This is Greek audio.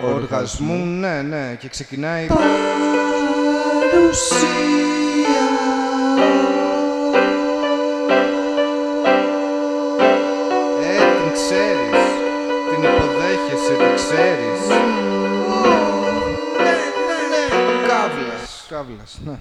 Οργασμού, ναι, ναι, και ξεκινάει... Παρουσία. Ε, την ξέρεις, την υποδέχεσαι, την ξέρεις. Ναι, ναι, ναι Κάβλας, κάβλας, ναι.